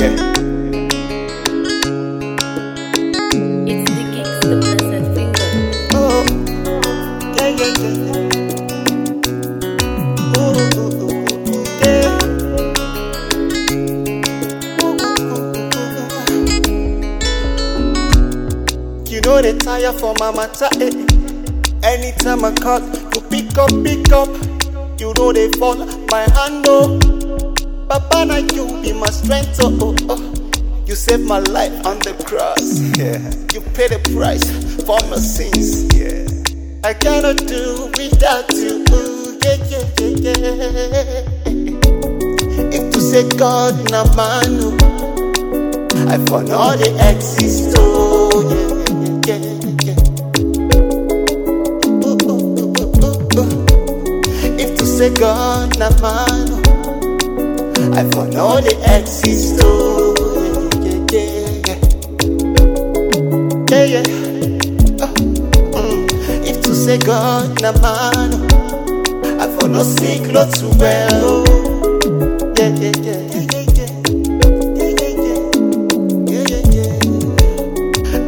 you know they tire for my matter. Eh. Anytime I call, you pick up, pick up. You know they fall, my handle. Oh. Papa, now you be my strength, oh, oh, oh. You saved my life on the cross, yeah. You paid the price for my sins, yeah. I cannot do without you, ooh, yeah, yeah, yeah, yeah. If to say God, na manu, I found all the exist, oh, yeah, yeah, yeah, ooh, ooh, ooh, ooh, ooh. If to say God, na manu, I for know they exist Yeah Yeah, yeah, yeah. yeah. Oh, mm. If to say God na man, I for no sick, not to well. Oh. Yeah, yeah, yeah.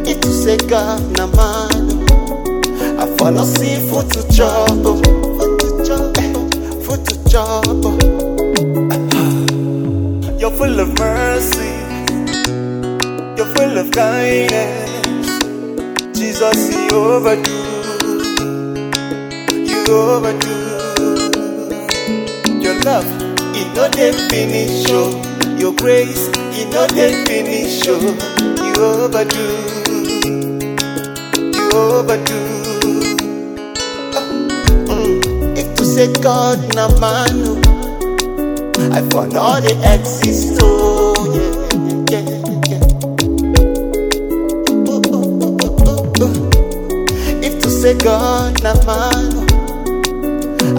If to say God na man, I follow see food to chop. Mercy. You're full of kindness. Jesus, you overdo. You overdo. Your love, it no dey finish, oh. Your grace, it no dey finish, oh. You overdo. You overdo. Oh, mm. To say God, na man, oh. I found all the exist, oh say God na man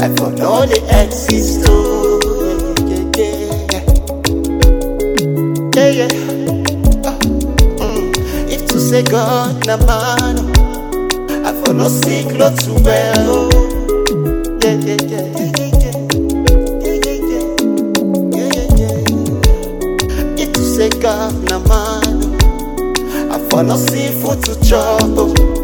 I for no dey exist o. Yeah, yeah. Uh, mm. If to say God na man, I for no seek not to well. Oh. Yeah, yeah, yeah. Say God na man, I for no see to chop. Oh.